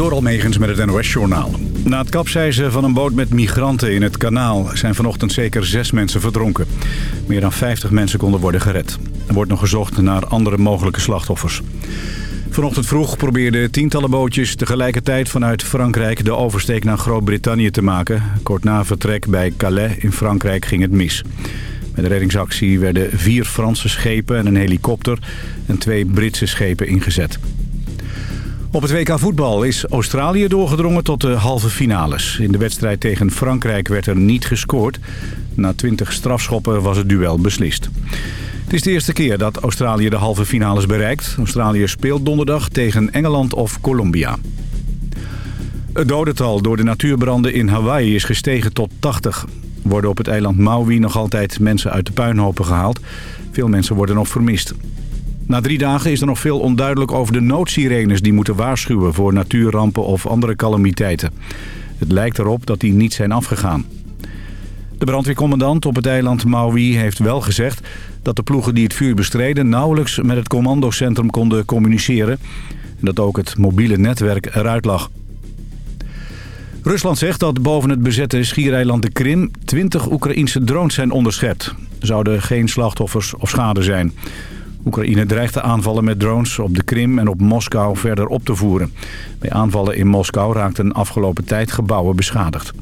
Door Almegens met het NOS-journaal. Na het kapseizen van een boot met migranten in het kanaal... zijn vanochtend zeker zes mensen verdronken. Meer dan 50 mensen konden worden gered. Er wordt nog gezocht naar andere mogelijke slachtoffers. Vanochtend vroeg probeerden tientallen bootjes tegelijkertijd vanuit Frankrijk... de oversteek naar Groot-Brittannië te maken. Kort na vertrek bij Calais in Frankrijk ging het mis. Bij de reddingsactie werden vier Franse schepen en een helikopter... en twee Britse schepen ingezet. Op het WK voetbal is Australië doorgedrongen tot de halve finales. In de wedstrijd tegen Frankrijk werd er niet gescoord. Na 20 strafschoppen was het duel beslist. Het is de eerste keer dat Australië de halve finales bereikt. Australië speelt donderdag tegen Engeland of Colombia. Het dodental door de natuurbranden in Hawaii is gestegen tot 80. Worden op het eiland Maui nog altijd mensen uit de puinhopen gehaald. Veel mensen worden nog vermist. Na drie dagen is er nog veel onduidelijk over de noodsirenes die moeten waarschuwen voor natuurrampen of andere calamiteiten. Het lijkt erop dat die niet zijn afgegaan. De brandweercommandant op het eiland Maui heeft wel gezegd dat de ploegen die het vuur bestreden nauwelijks met het commandocentrum konden communiceren. En dat ook het mobiele netwerk eruit lag. Rusland zegt dat boven het bezette schiereiland de Krim 20 Oekraïnse drones zijn onderschept. Er zouden geen slachtoffers of schade zijn. Oekraïne dreigt de aanvallen met drones op de Krim en op Moskou verder op te voeren. Bij aanvallen in Moskou raakten afgelopen tijd gebouwen beschadigd.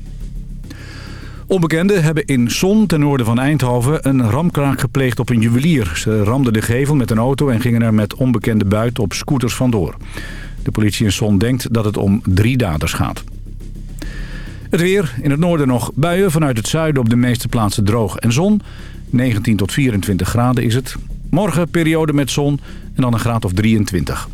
Onbekenden hebben in Son, ten noorden van Eindhoven, een ramkraak gepleegd op een juwelier. Ze ramden de gevel met een auto en gingen er met onbekende buiten op scooters vandoor. De politie in Son denkt dat het om drie daders gaat. Het weer. In het noorden nog buien. Vanuit het zuiden op de meeste plaatsen droog en zon. 19 tot 24 graden is het. Morgen periode met zon en dan een graad of 23.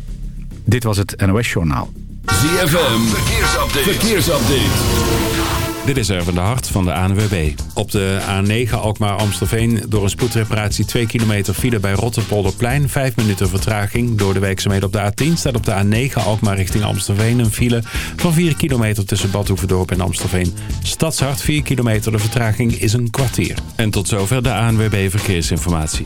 Dit was het NOS Journaal. ZFM. Verkeersupdate. Verkeersupdate. Dit is even de hart van de ANWB. Op de A9 Alkmaar-Amstelveen door een spoedreparatie 2 kilometer file bij Rotterpolderplein. 5 minuten vertraging door de werkzaamheden op de A10 staat op de A9 Alkmaar richting Amstelveen een file van 4 kilometer tussen Badhoevedorp en Amstelveen. Stadshart 4 kilometer, de vertraging is een kwartier. En tot zover de ANWB Verkeersinformatie.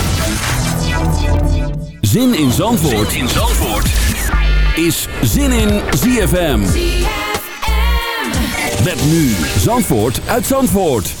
Zin in Zandvoort, in Zandvoort. is Zin in ZFM. Met nu Zandvoort uit Zandvoort.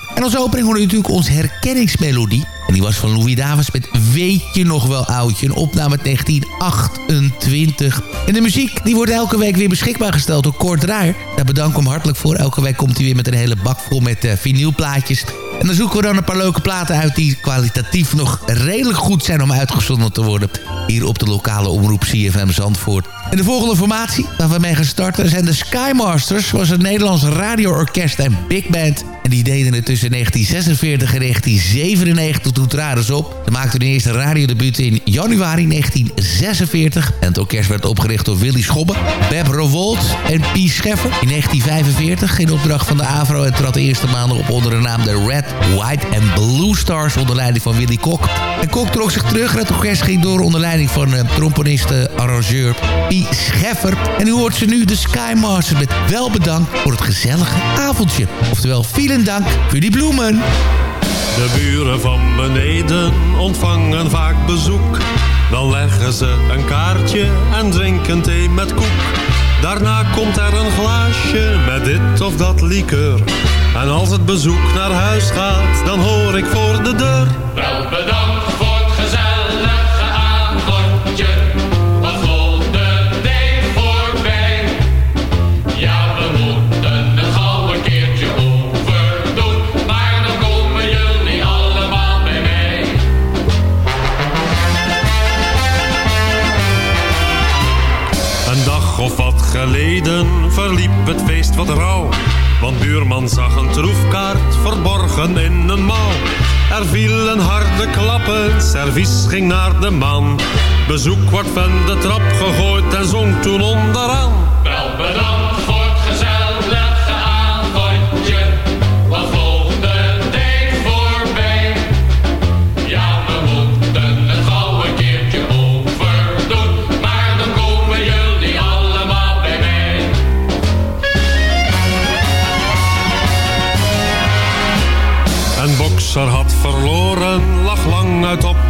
En als opening hoorde u natuurlijk onze herkenningsmelodie. En die was van Louis Davis met Weet je nog wel oudje? Een opname uit 1928. En de muziek die wordt elke week weer beschikbaar gesteld door Kort Draaier. Daar bedank ik hem hartelijk voor. Elke week komt hij weer met een hele bak vol met uh, vinylplaatjes. En dan zoeken we dan een paar leuke platen uit die kwalitatief nog redelijk goed zijn om uitgezonden te worden. Hier op de lokale omroep CFM Zandvoort. En de volgende formatie waar we mee gaan starten zijn de Skymasters. was een Nederlands radioorkest en big band. En die deden het tussen 1946 en 1997. Toen traden ze op. Ze maakten hun eerste radiodebuut in januari 1946. En het orkest werd opgericht door Willy Schobbe, Beb Revolt en P. Scheffer. In 1945 in opdracht van de AVRO en trad de eerste maanden op onder de naam de Red, White en Blue Stars onder leiding van Willy Kok. En Kok trok zich terug en het orkest ging door onder leiding van uh, tromponist-arrangeur P. Scheffer. En u hoort ze nu de Skymaster met wel bedankt voor het gezellige avondje. Oftewel, vielen dank voor die bloemen. De buren van beneden ontvangen vaak bezoek. Dan leggen ze een kaartje en drinken thee met koek. Daarna komt er een glaasje met dit of dat likeur. En als het bezoek naar huis gaat, dan hoor ik voor de deur. Wel bedankt verliep het feest wat rauw. Want buurman zag een troefkaart verborgen in een mouw. Er vielen harde klappen, servies ging naar de man. Bezoek wordt van de trap gegooid en zong toen onderaan. Wel bedankt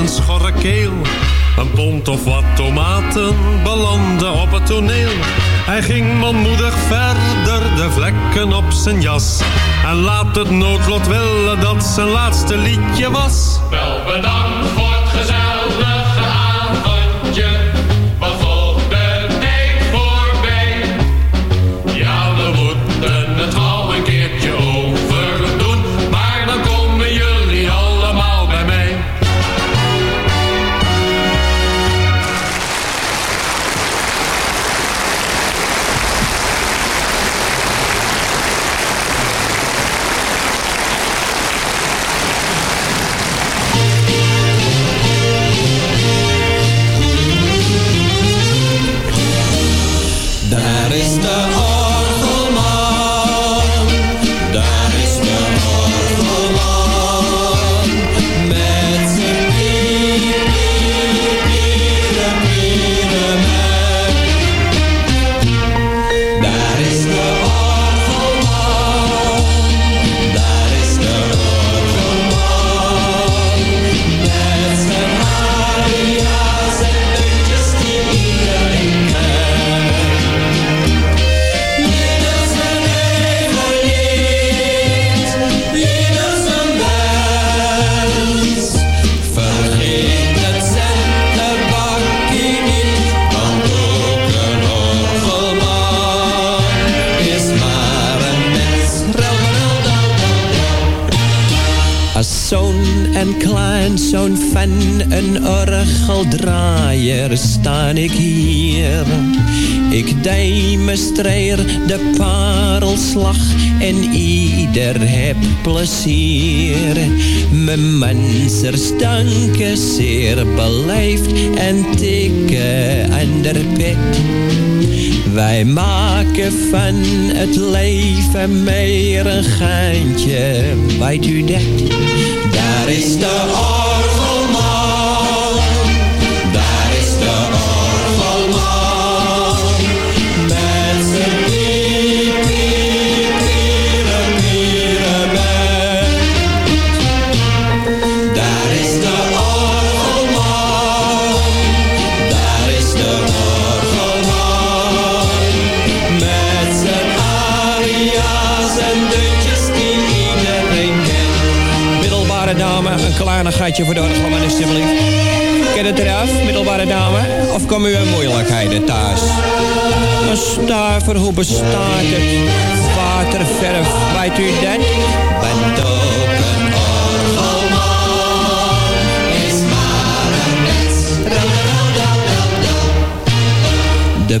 een schorre keel. Een pond of wat tomaten belanden op het toneel. Hij ging manmoedig verder, de vlekken op zijn jas. En laat het noodlot willen dat zijn laatste liedje was. Wel bedankt voor een orgeldraaier staan ik hier. Ik demonstreer de parelslag en ieder heb plezier. Mijn mensers danken zeer beleefd en tikken aan de pet. Wij maken van het leven meer een geintje, weet u dat? Daar is de kleinigheidje voor de orgelman alsjeblieft. Ken het eraf, middelbare dame? Of komen u in moeilijkheden thuis? Een stuiver, hoe bestaat het? Waterverf, weet u dat? Bent ook een orgelman, is maar een mens. De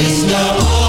Daar is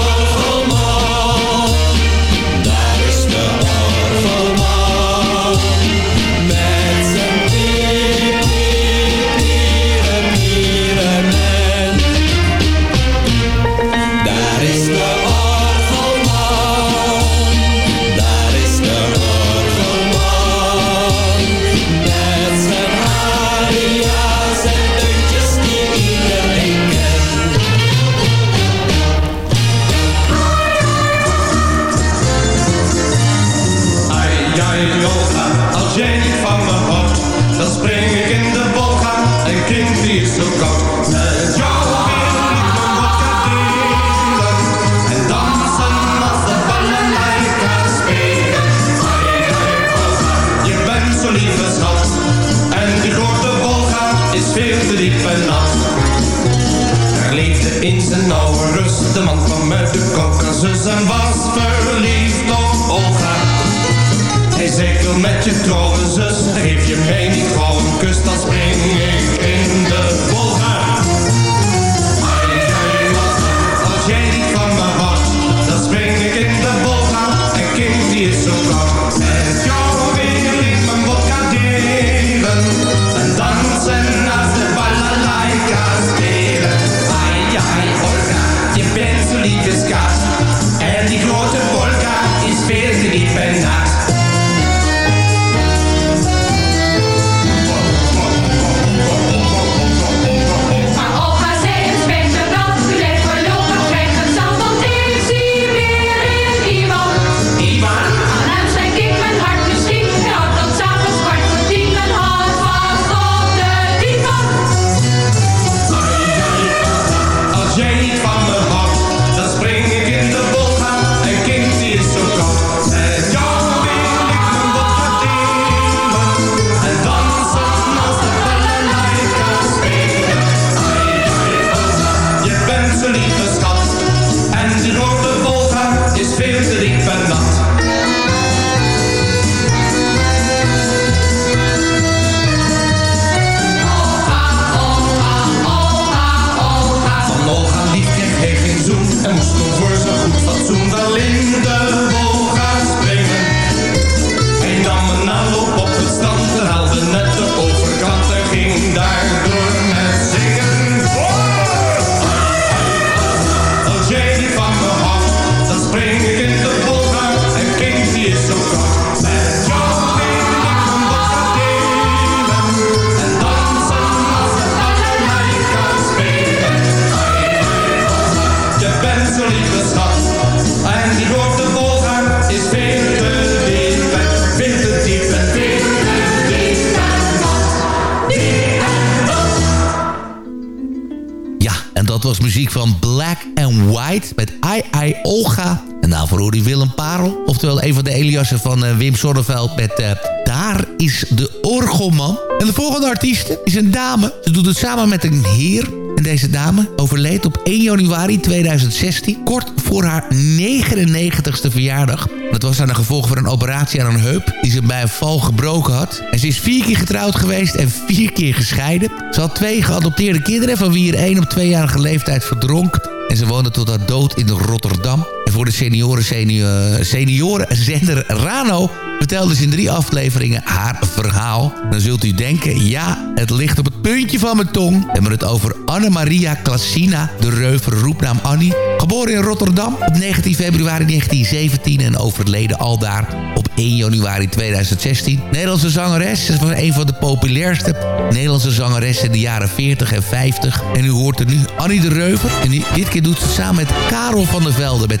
met eh, Daar is de Orgelman. En de volgende artieste is een dame. Ze doet het samen met een heer. En deze dame overleed op 1 januari 2016, kort voor haar 99ste verjaardag. Dat was aan de gevolg van een operatie aan een heup die ze bij een val gebroken had. En ze is vier keer getrouwd geweest en vier keer gescheiden. Ze had twee geadopteerde kinderen van wie er één op tweejarige leeftijd verdronk. En ze woonde tot haar dood in Rotterdam. En voor de senioren, senioren, seniorenzender Rano vertelde ze in drie afleveringen haar verhaal. Dan zult u denken, ja, het ligt op het puntje van mijn tong. We hebben het over Anne-Maria Klassina, de reuver roepnaam Annie. Geboren in Rotterdam op 19 februari 1917 en overleden aldaar op 1 januari 2016. Nederlandse zangeres, ze was een van de populairste Nederlandse zangeressen in de jaren 40 en 50. En u hoort er nu Annie de Reuver. En dit keer doet ze samen met Karel van der Velde met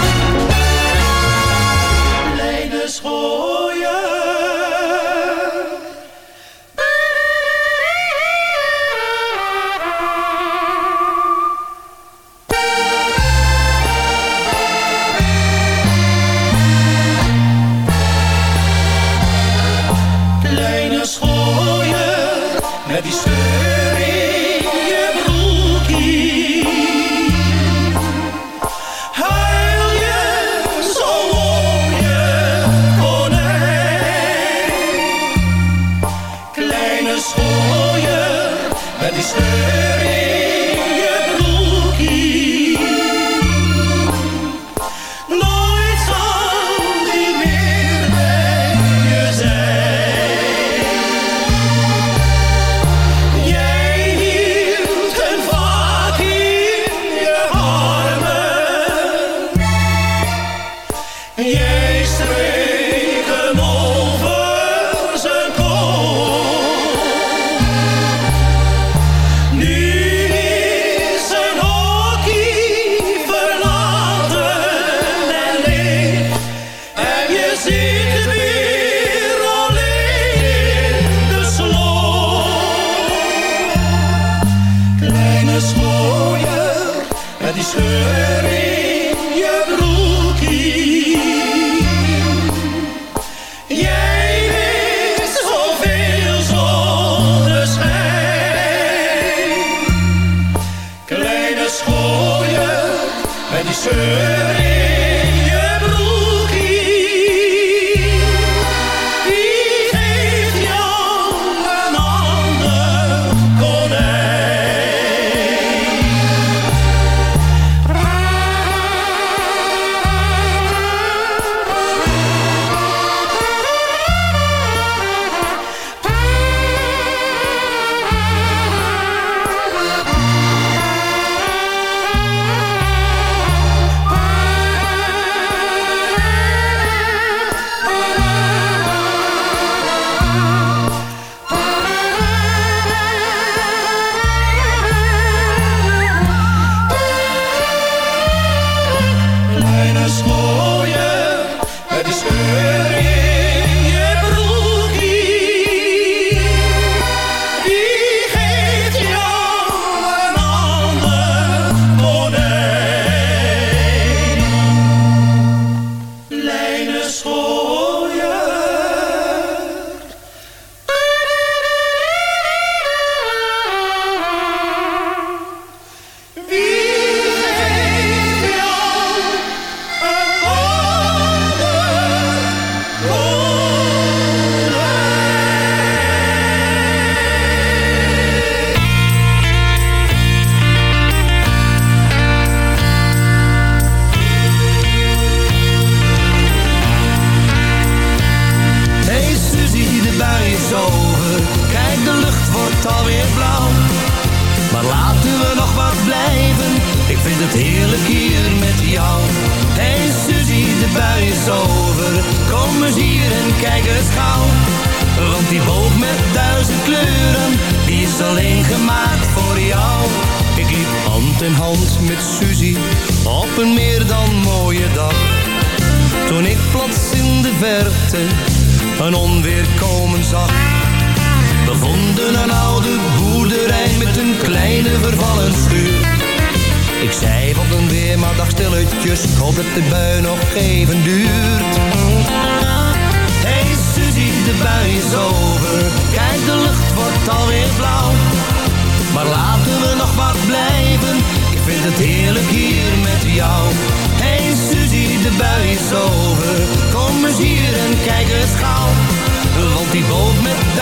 Met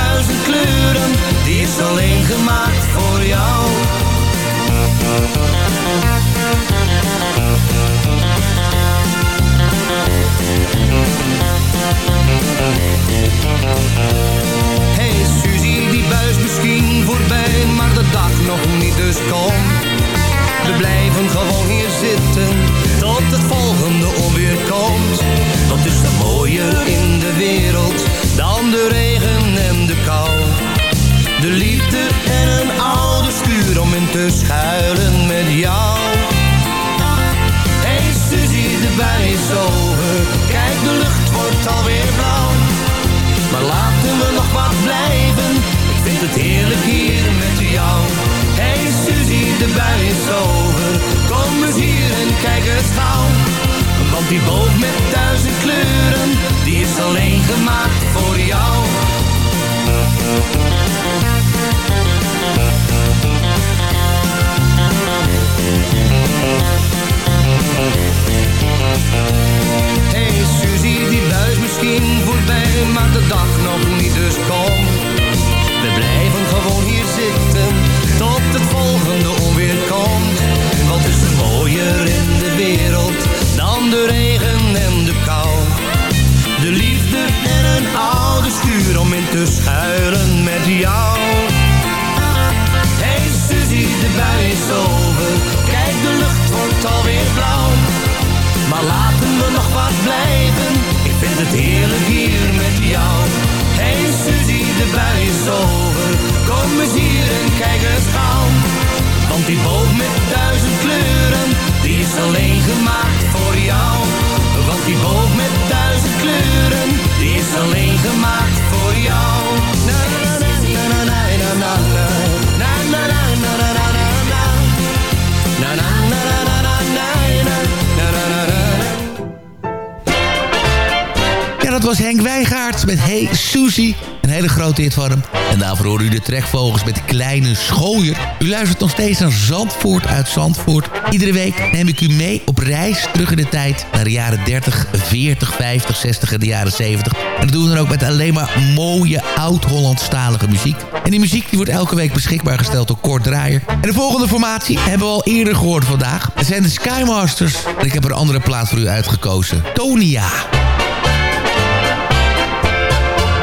duizend kleuren, die is alleen gemaakt voor jou. Hey Suzy, die buis misschien voorbij, maar de dag nog niet, dus kom. We blijven gewoon hier zitten, tot het volgende onweer komt. Wat is er mooier in de wereld, dan de regen en de kou? De liefde en een oude schuur om in te schuilen met jou. Hey Suzy, de bij is over, kijk de lucht wordt alweer blauw. Maar laten we nog wat blijven, ik vind het heerlijk hier met jou. Hey Suzy, de bui is over, kom eens hier en kijk eens gauw. Want die boot met duizend kleuren, die is alleen gemaakt voor jou. Hey Suzy, die buis misschien voorbij, maar de dag nog niet, dus kom. We blijven gewoon hier zitten, tot het volgende onweer komt. Wat is er mooier in de wereld, dan de regen en de kou. De liefde en een oude schuur om in te schuilen met jou. Hey Suzy, de bui is over, kijk de lucht wordt alweer blauw. Maar laten we nog wat blijven, ik vind het heerlijk hier met jou. Hey Suzy, de bui is over, kom eens hier en kijk eens gauw. Want die boot met duizend kleuren, die is alleen was Henk Wijngaard met Hey Susie. Een hele grote hit van hem. En daarvoor hoorde u de trekvogels met Kleine Schooier. U luistert nog steeds naar Zandvoort uit Zandvoort. Iedere week neem ik u mee op reis terug in de tijd... naar de jaren 30, 40, 50, 60 en de jaren 70. En dat doen we dan ook met alleen maar mooie oud-Hollandstalige muziek. En die muziek die wordt elke week beschikbaar gesteld door Kort Draaier. En de volgende formatie hebben we al eerder gehoord vandaag. Het zijn de Skymasters. En ik heb er een andere plaat voor u uitgekozen. Tonia.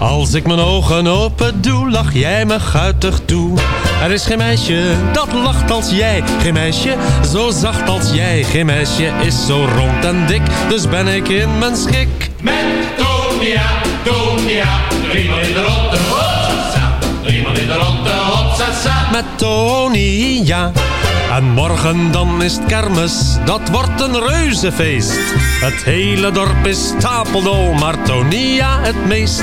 Als ik mijn ogen open doe, lach jij me guitig toe. Er is geen meisje dat lacht als jij. Geen meisje zo zacht als jij. Geen meisje is zo rond en dik, dus ben ik in mijn schik. Met Tonia, Tonia, driemaal in de ronde. Hopsasa, driemaal in de ronde. Hopsasa. Met Tony, ja. En morgen dan is het kermis, dat wordt een reuzefeest. Het hele dorp is stapeldol, maar Tonia het meest.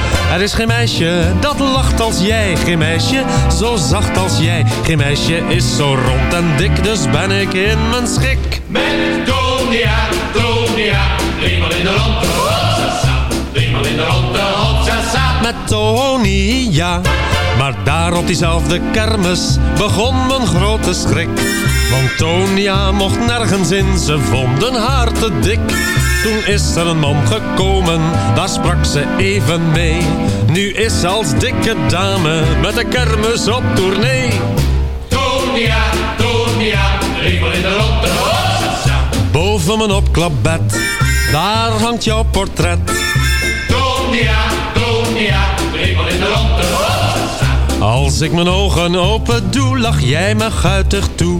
Er is geen meisje dat lacht als jij. Geen meisje zo zacht als jij. Geen meisje is zo rond en dik, dus ben ik in mijn schik. Met Tonia, Tonia, driemaal in de ronde. Hopsasa, driemaal in de ronde. Hopsasa. Met Tony, ja. Maar daar op diezelfde kermis begon mijn grote schrik. Want Tonia mocht nergens in, ze vonden haar te dik. Toen is er een man gekomen, daar sprak ze even mee. Nu is ze als dikke dame met de kermis op tournee. Tonia, Tonia, eenmaal in de Rotterdamse Boven mijn opklapbed, daar hangt jouw portret. Tonia, Tonia, eenmaal in de Rotterdamse Als ik mijn ogen open doe, lach jij me guitig toe.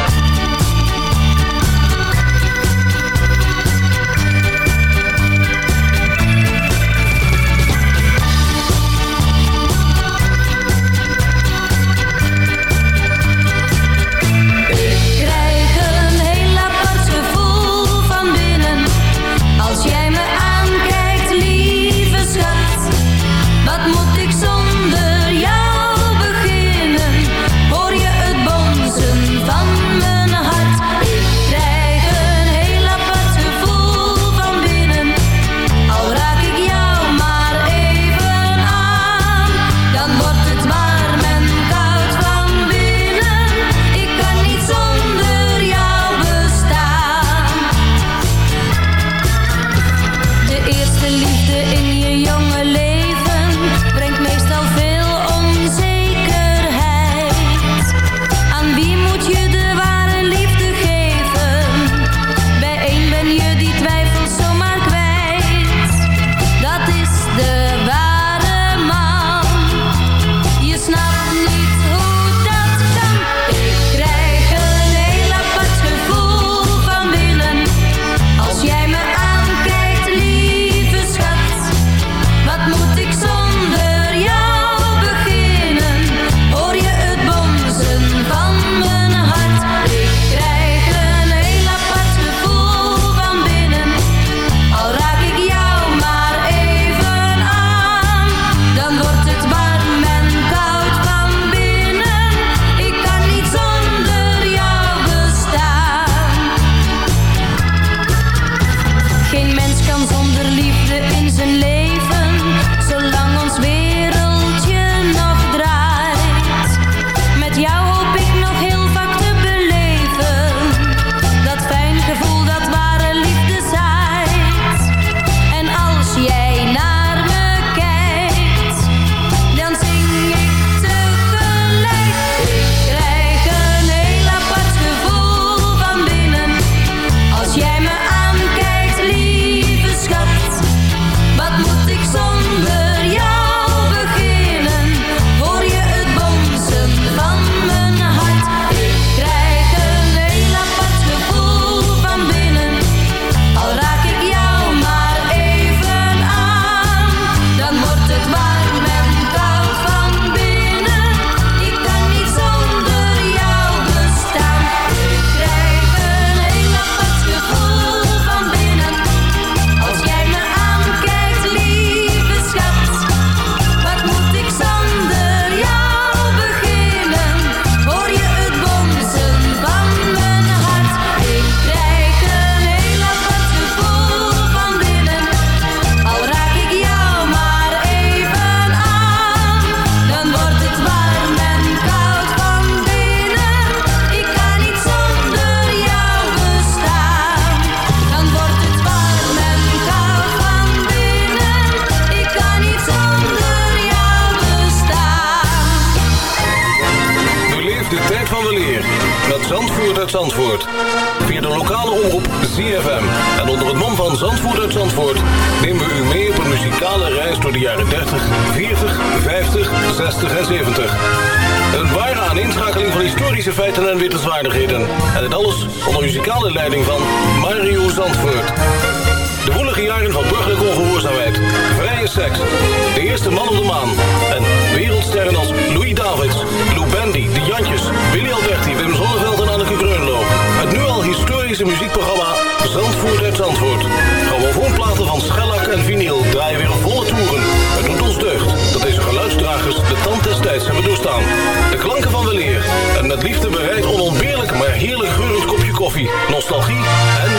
We en. De klanken van weleer. En met liefde bereid onontbeerlijk, maar heerlijk geurend kopje koffie. Nostalgie en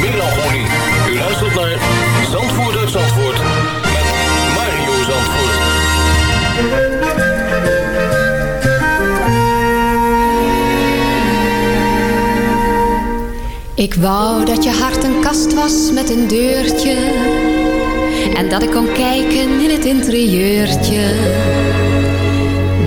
melancholie. U luistert naar Zandvoort uit Zandvoort. Met Mario Zandvoort. Ik wou dat je hart een kast was met een deurtje en dat ik kon kijken in het interieurtje.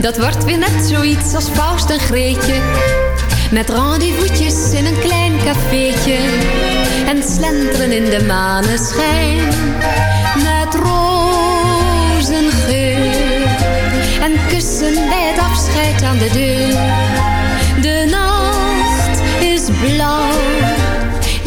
Dat wordt weer net zoiets als Faust en Greetje. Met rendezvous'tjes in een klein cafeetje. En slenteren in de maneschijn. Met rozengeur. En kussen bij het afscheid aan de deur. De nacht is blauw.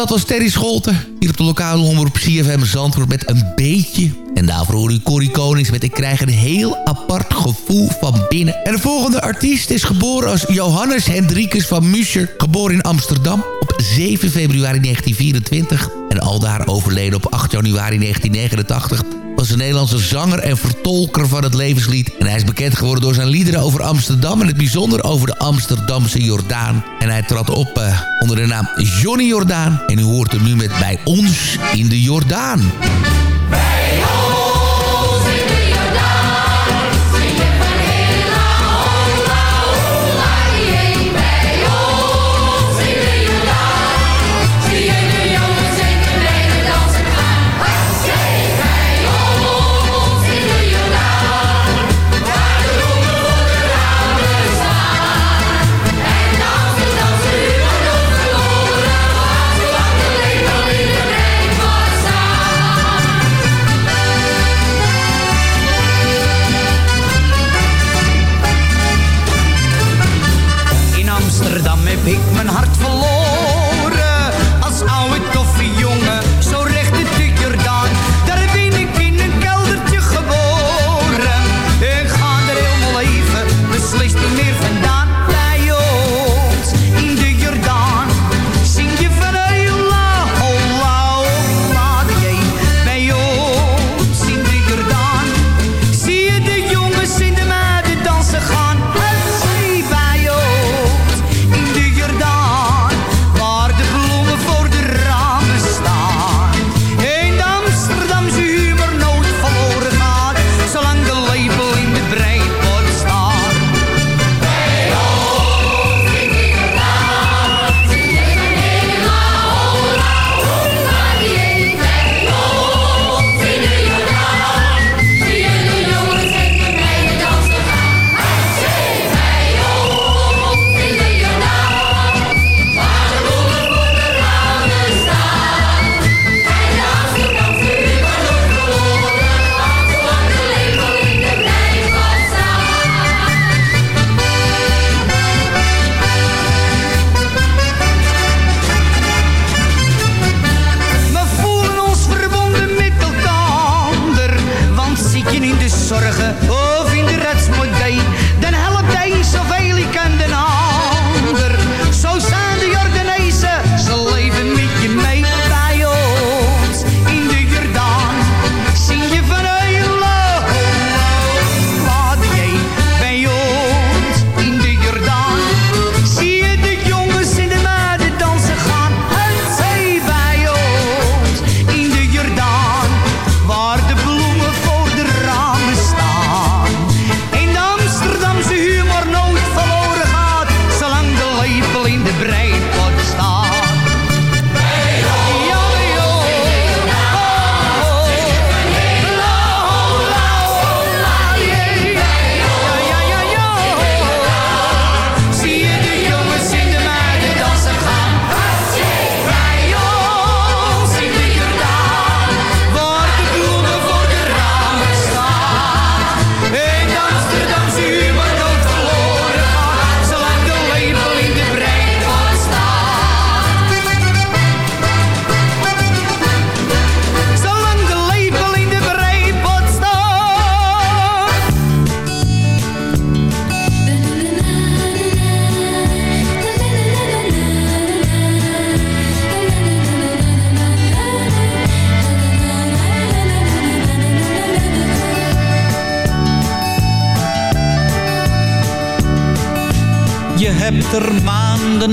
Dat was Terry Scholten. Hier op de lokale omroep CFM Zandvoort met een beetje. En daarvoor hoor u Corrie Konings met Ik krijg een heel apart gevoel van binnen. En de volgende artiest is geboren als Johannes Hendrikus van Muscher. Geboren in Amsterdam op 7 februari 1924. En aldaar overleden op 8 januari 1989 was een Nederlandse zanger en vertolker van het levenslied. En hij is bekend geworden door zijn liederen over Amsterdam... en het bijzonder over de Amsterdamse Jordaan. En hij trad op eh, onder de naam Johnny Jordaan. En u hoort hem nu met Bij ons in de Jordaan.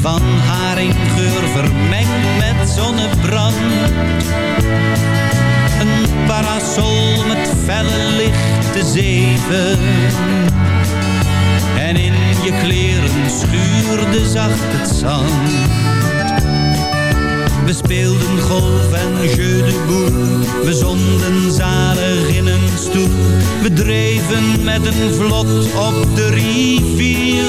Van haringgeur vermengd met zonnebrand. Een parasol met felle lichte zeven. En in je kleren schuurde zacht het zand. We speelden golf en jeu de boel. We zonden zalig in een stoel. We dreven met een vlot op de rivier.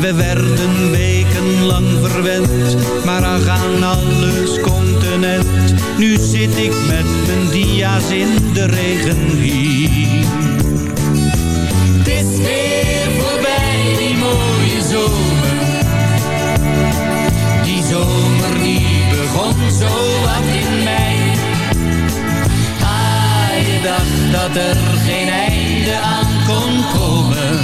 We werden wekenlang verwend, maar ach aan alles continent. Nu zit ik met mijn dia's in de regen hier. Het is weer voorbij die mooie zomer. Die zomer die begon zo wat in mei. Ah, je dacht dat er geen einde aan kon komen.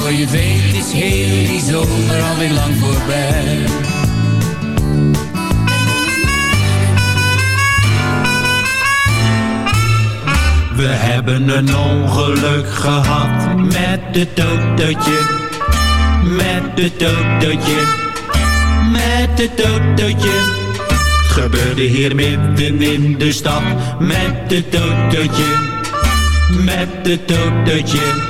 Voor je weet is heel die zomer alweer lang voorbij. We hebben een ongeluk gehad met het autootje. Met het autootje. Met het autootje. Gebeurde hier midden in de stad. Met het autootje. Met het autootje.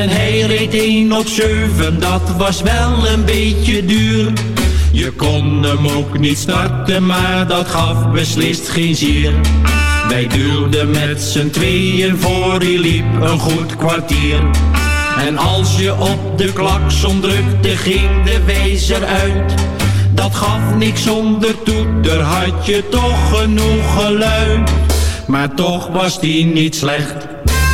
En hij reed 1 op 7, dat was wel een beetje duur. Je kon hem ook niet starten, maar dat gaf beslist geen zier. Wij duwden met z'n tweeën voor, hij liep een goed kwartier. En als je op de klakson drukte, ging de wezer uit. Dat gaf niks zonder toeter, had je toch genoeg geluid. Maar toch was die niet slecht,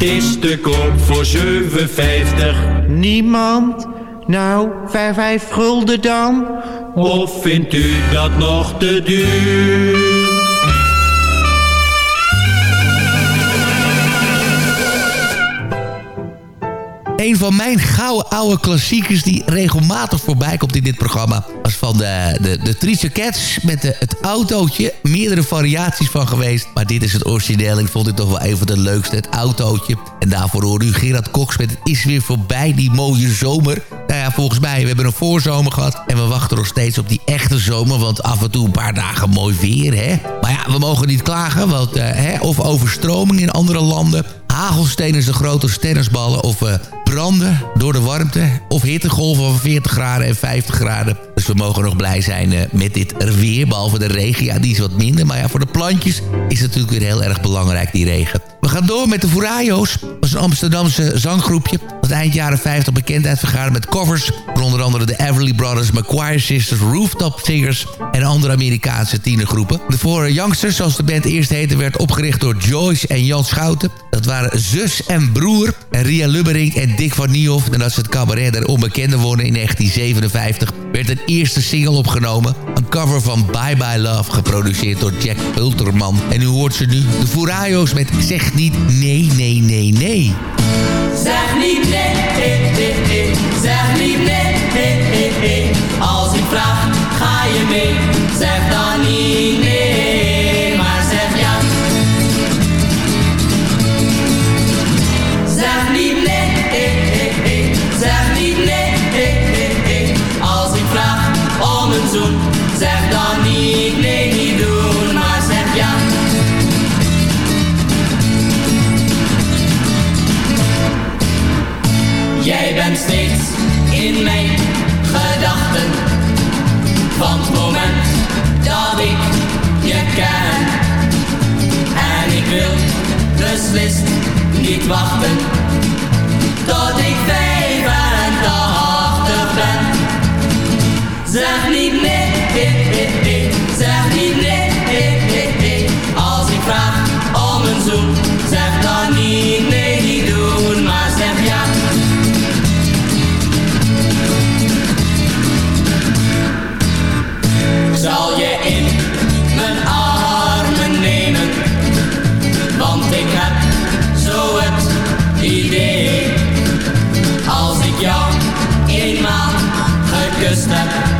Het is te koop voor 7,50. Niemand? Nou, vijf, vijf gulden dan? Of vindt u dat nog te duur? Een van mijn gouden oude klassiekers die regelmatig voorbij komt in dit programma... was van de, de, de Cats met het autootje. Meerdere variaties van geweest. Maar dit is het origineel. Ik vond dit toch wel een van de leukste, het autootje. En daarvoor hoorde u Gerard Cox met Het is weer voorbij, die mooie zomer. Nou ja, volgens mij, we hebben een voorzomer gehad. En we wachten nog steeds op die echte zomer. Want af en toe een paar dagen mooi weer, hè. Maar ja, we mogen niet klagen. Want, eh, hè, of overstroming in andere landen. Hagelstenen zijn grote tennisballen. Of eh, branden door de warmte. Of hittegolven van 40 graden en 50 graden. Dus we mogen nog blij zijn eh, met dit weer. Behalve de regen, ja, die is wat minder. Maar ja, voor de plantjes is het natuurlijk weer heel erg belangrijk, die regen. We gaan door met de Furayo's. Dat een Amsterdamse zanggroepje. Dat eind jaren 50 bekendheid vergaarde met covers. Van onder andere de Everly Brothers, McQuire Sisters, Rooftop Singers... en andere Amerikaanse tienergroepen. De Four Youngsters, zoals de band eerst heette... werd opgericht door Joyce en Jan Schouten. Dat waren zus en broer. En Ria Lubbering en Dick van Niehoff. En dat ze het cabaret der onbekende wonnen in 1957... werd een eerste single opgenomen. Een cover van Bye Bye Love, geproduceerd door Jack Hulterman. En u hoort ze nu, de Furayo's met Zeg niet nee, nee, nee, nee. Zeg niet nee, nee, nee. Zeg niet nee, nee, nee, nee. Als ik vraag, ga je mee. Zeg dan niet nee, niet wachten tot ik 85 ben. Zeg niet nee, gekust heb,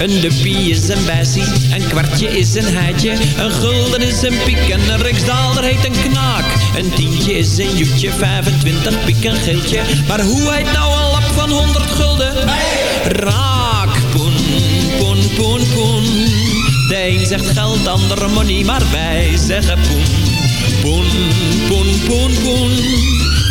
Een duppie is een bessie, een kwartje is een heitje, een gulden is een piek en een riksdaalder heet een knaak. Een tientje is een joetje, 25 piek een geeltje, maar hoe heet nou een lap van 100 gulden? Raak, poen, poen, poen, poen. De zegt geld, de andere money, maar wij zeggen poen. Poen, poen, poen, poen.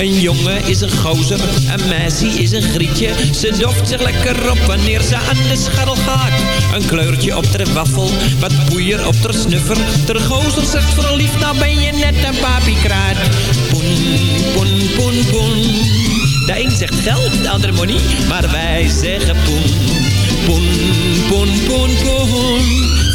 Een jongen is een gozer, een meisje is een grietje. Ze doft zich lekker op wanneer ze aan de scharrel gaat. Een kleurtje op ter waffel, wat poeier op ter snuffer. Ter gozer zegt vooral lief, nou ben je net een papiekraat. Poen, poen, poen, poen. De een zegt geld, de ander money, maar wij zeggen poen. Poen, poen, poen, poen.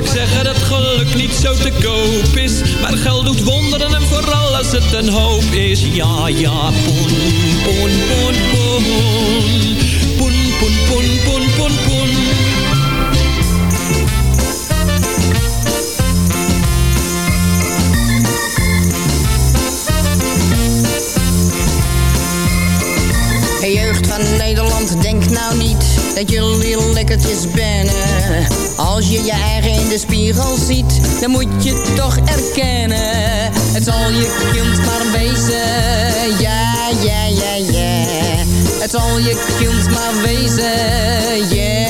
Vaak zeggen dat geluk niet zo te koop is. Maar geld doet wonderen en vooral als het een hoop is. Ja, ja, poen, poen, poen. Poen, poen, poen, poen, poen, poen. Hey jeugd van Nederland, denk nou niet dat jullie lekkertjes bennen. Als je je eigen in de spiegel ziet, dan moet je toch erkennen. Het zal je kind maar wezen, ja, ja, ja, ja. Het zal je kind maar wezen, ja,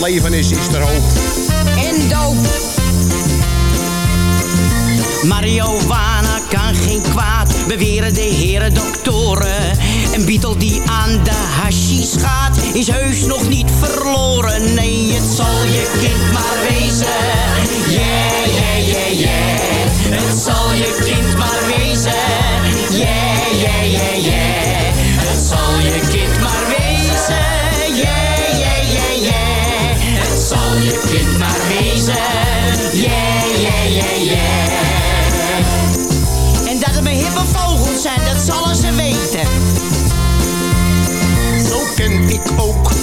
Leven is, is er hoop. En doop. Marihuana kan geen kwaad, beweren de heren doktoren. Een Beatle die aan de hashish gaat, is heus nog niet verloren. Nee, het zal je kind maar wezen. Yeah, yeah, yeah, yeah. Het zal je kind maar wezen. Yeah, yeah, yeah, yeah. Het zal je kind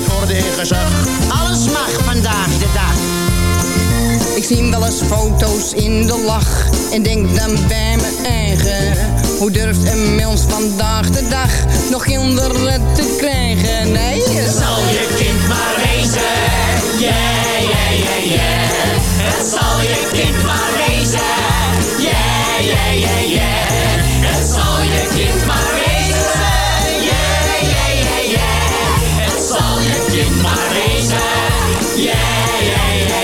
met orde en gezag. Alles mag vandaag de dag. Ik zie wel eens foto's in de lach en denk dan bij mijn eigen. Hoe durft een mens vandaag de dag nog kinderen te krijgen? Nee, Het zal je kind maar wezen. Yeah, yeah, yeah, yeah. Het zal je kind maar wezen. Yeah, yeah, yeah, yeah. Het zal je kind maar wezen. Maar. Yeah, yeah, yeah, yeah.